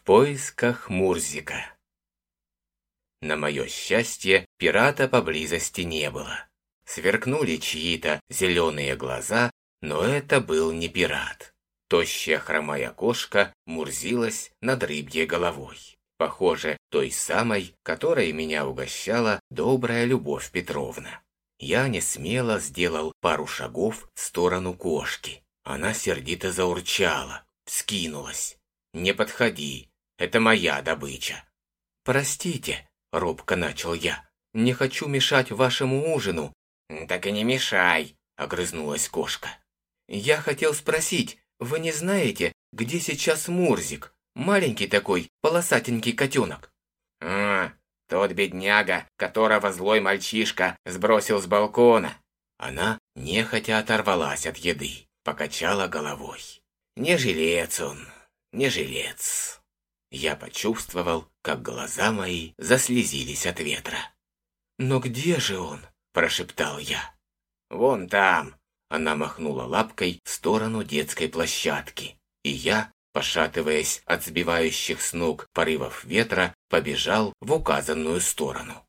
В поисках Мурзика. На мое счастье, пирата поблизости не было. Сверкнули чьи-то зеленые глаза, но это был не пират. Тощая хромая кошка мурзилась над рыбьей головой. Похоже, той самой, которой меня угощала добрая Любовь Петровна. Я не смело сделал пару шагов в сторону кошки. Она сердито заурчала, вскинулась. «Не подходи, это моя добыча». «Простите», — робко начал я, — «не хочу мешать вашему ужину». «Так и не мешай», — огрызнулась кошка. «Я хотел спросить, вы не знаете, где сейчас Мурзик? Маленький такой, полосатенький котенок». «А, тот бедняга, которого злой мальчишка сбросил с балкона». Она нехотя оторвалась от еды, покачала головой. «Не жилец он, не жилец». Я почувствовал, как глаза мои заслезились от ветра. «Но где же он?» – прошептал я. «Вон там». Она махнула лапкой в сторону детской площадки, и я, пошатываясь от сбивающих с ног порывов ветра, побежал в указанную сторону.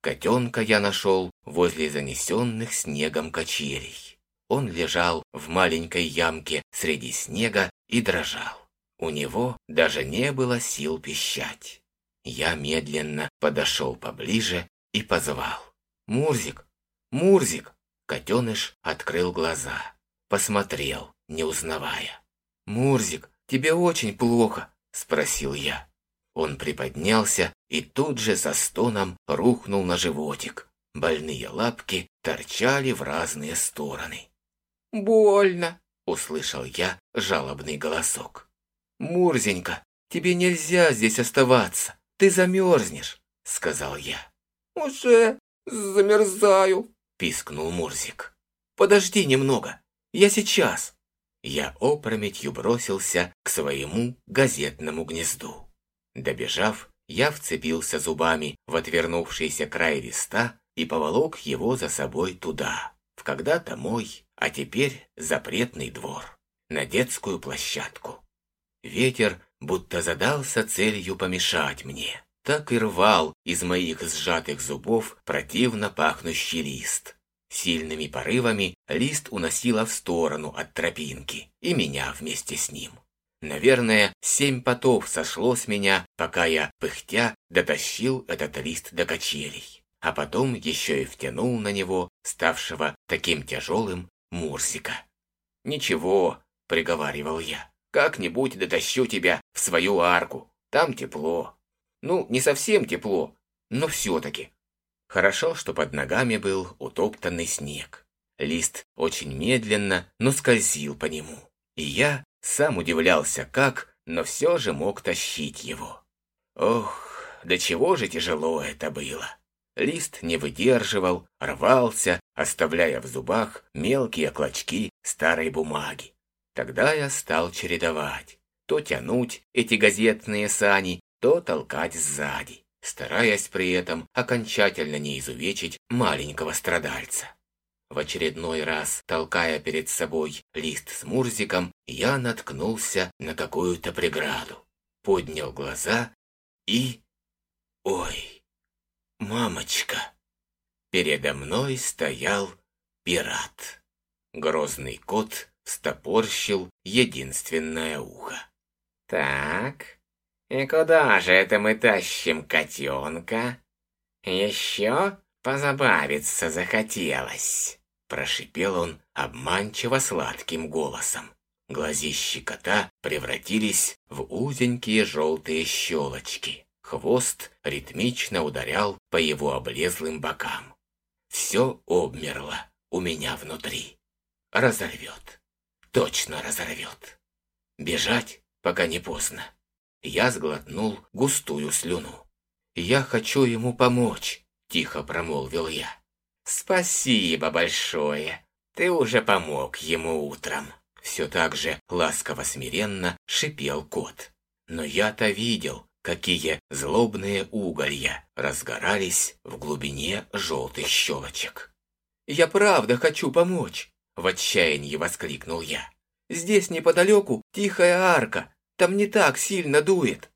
Котенка я нашел возле занесенных снегом качелей. Он лежал в маленькой ямке среди снега и дрожал. У него даже не было сил пищать. Я медленно подошел поближе и позвал. «Мурзик! Мурзик!» Котеныш открыл глаза, посмотрел, не узнавая. «Мурзик, тебе очень плохо?» – спросил я. Он приподнялся и тут же со стоном рухнул на животик. Больные лапки торчали в разные стороны. «Больно!» – услышал я жалобный голосок. «Мурзенька, тебе нельзя здесь оставаться, ты замерзнешь», — сказал я. «Уже замерзаю», — пискнул Мурзик. «Подожди немного, я сейчас». Я опрометью бросился к своему газетному гнезду. Добежав, я вцепился зубами в отвернувшийся край листа и поволок его за собой туда, в когда-то мой, а теперь запретный двор, на детскую площадку. Ветер будто задался целью помешать мне. Так и рвал из моих сжатых зубов противно пахнущий лист. Сильными порывами лист уносило в сторону от тропинки, и меня вместе с ним. Наверное, семь потов сошло с меня, пока я, пыхтя, дотащил этот лист до качелей. А потом еще и втянул на него, ставшего таким тяжелым, Мурсика. «Ничего», — приговаривал я, как-нибудь дотащу тебя в свою арку. Там тепло. Ну, не совсем тепло, но все-таки. Хорошо, что под ногами был утоптанный снег. Лист очень медленно, но скользил по нему. И я сам удивлялся, как, но все же мог тащить его. Ох, до чего же тяжело это было. Лист не выдерживал, рвался, оставляя в зубах мелкие клочки старой бумаги. Тогда я стал чередовать. То тянуть эти газетные сани, то толкать сзади, стараясь при этом окончательно не изувечить маленького страдальца. В очередной раз, толкая перед собой лист с Мурзиком, я наткнулся на какую-то преграду. Поднял глаза и... Ой, мамочка! Передо мной стоял пират. Грозный кот стопорщил единственное ухо. «Так, и куда же это мы тащим котенка? Еще позабавиться захотелось», прошипел он обманчиво сладким голосом. Глазищи кота превратились в узенькие желтые щелочки. Хвост ритмично ударял по его облезлым бокам. Все обмерло у меня внутри. Разорвет точно разорвет. Бежать, пока не поздно. Я сглотнул густую слюну. «Я хочу ему помочь», – тихо промолвил я. «Спасибо большое. Ты уже помог ему утром». Все так же ласково-смиренно шипел кот. Но я-то видел, какие злобные уголья разгорались в глубине желтых щелочек. «Я правда хочу помочь!» В отчаянии воскликнул я. «Здесь неподалеку тихая арка, там не так сильно дует».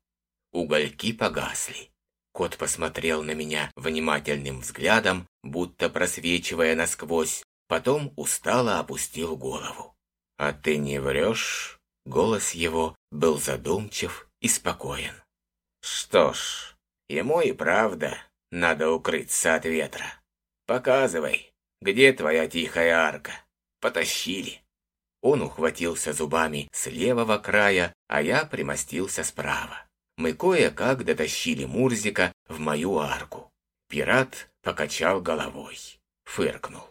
угольки погасли. Кот посмотрел на меня внимательным взглядом, будто просвечивая насквозь, потом устало опустил голову. «А ты не врешь?» Голос его был задумчив и спокоен. «Что ж, ему и правда надо укрыться от ветра. Показывай, где твоя тихая арка? Потащили». Он ухватился зубами с левого края, а я примостился справа. Мы кое-как дотащили Мурзика в мою арку. Пират покачал головой, фыркнул.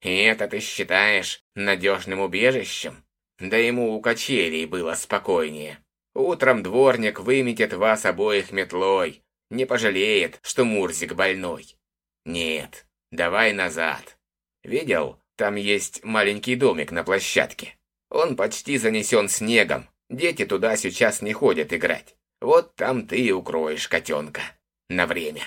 «Это ты считаешь надежным убежищем? Да ему у качелей было спокойнее. Утром дворник выметит вас обоих метлой. Не пожалеет, что Мурзик больной. Нет, давай назад. Видел, там есть маленький домик на площадке. Он почти занесен снегом. Дети туда сейчас не ходят играть. Вот там ты и укроешь котенка. На время.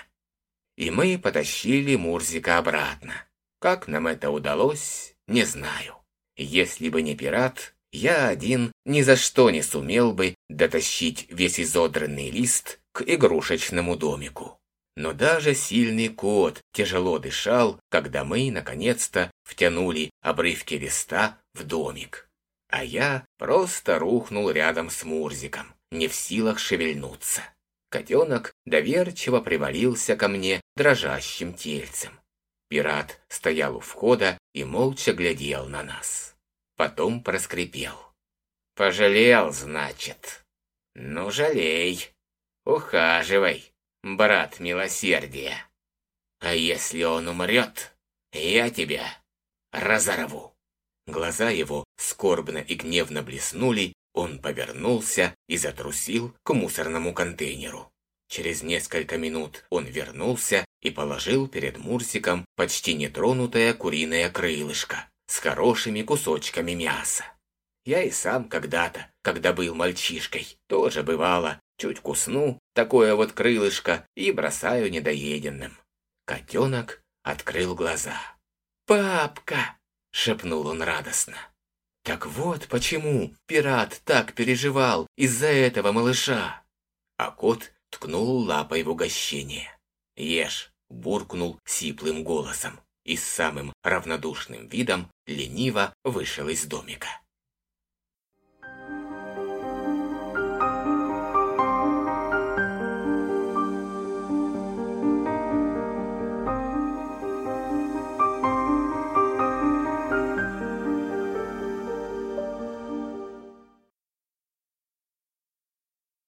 И мы потащили Мурзика обратно. Как нам это удалось, не знаю. Если бы не пират, я один ни за что не сумел бы дотащить весь изодранный лист к игрушечному домику. Но даже сильный кот тяжело дышал, когда мы, наконец-то, втянули обрывки листа в домик. А я просто рухнул рядом с Мурзиком, не в силах шевельнуться. Котенок доверчиво привалился ко мне дрожащим тельцем. Пират стоял у входа и молча глядел на нас. Потом проскрипел. «Пожалел, значит? Ну, жалей. Ухаживай, брат милосердия. А если он умрет, я тебя разорву». Глаза его скорбно и гневно блеснули, он повернулся и затрусил к мусорному контейнеру. Через несколько минут он вернулся и положил перед Мурсиком почти нетронутое куриное крылышко с хорошими кусочками мяса. Я и сам когда-то, когда был мальчишкой, тоже бывало, чуть кусну такое вот крылышко и бросаю недоеденным. Котенок открыл глаза. «Папка!» — шепнул он радостно. Так вот почему пират так переживал из-за этого малыша. А кот ткнул лапой в угощение. «Ешь!» – буркнул сиплым голосом и с самым равнодушным видом лениво вышел из домика.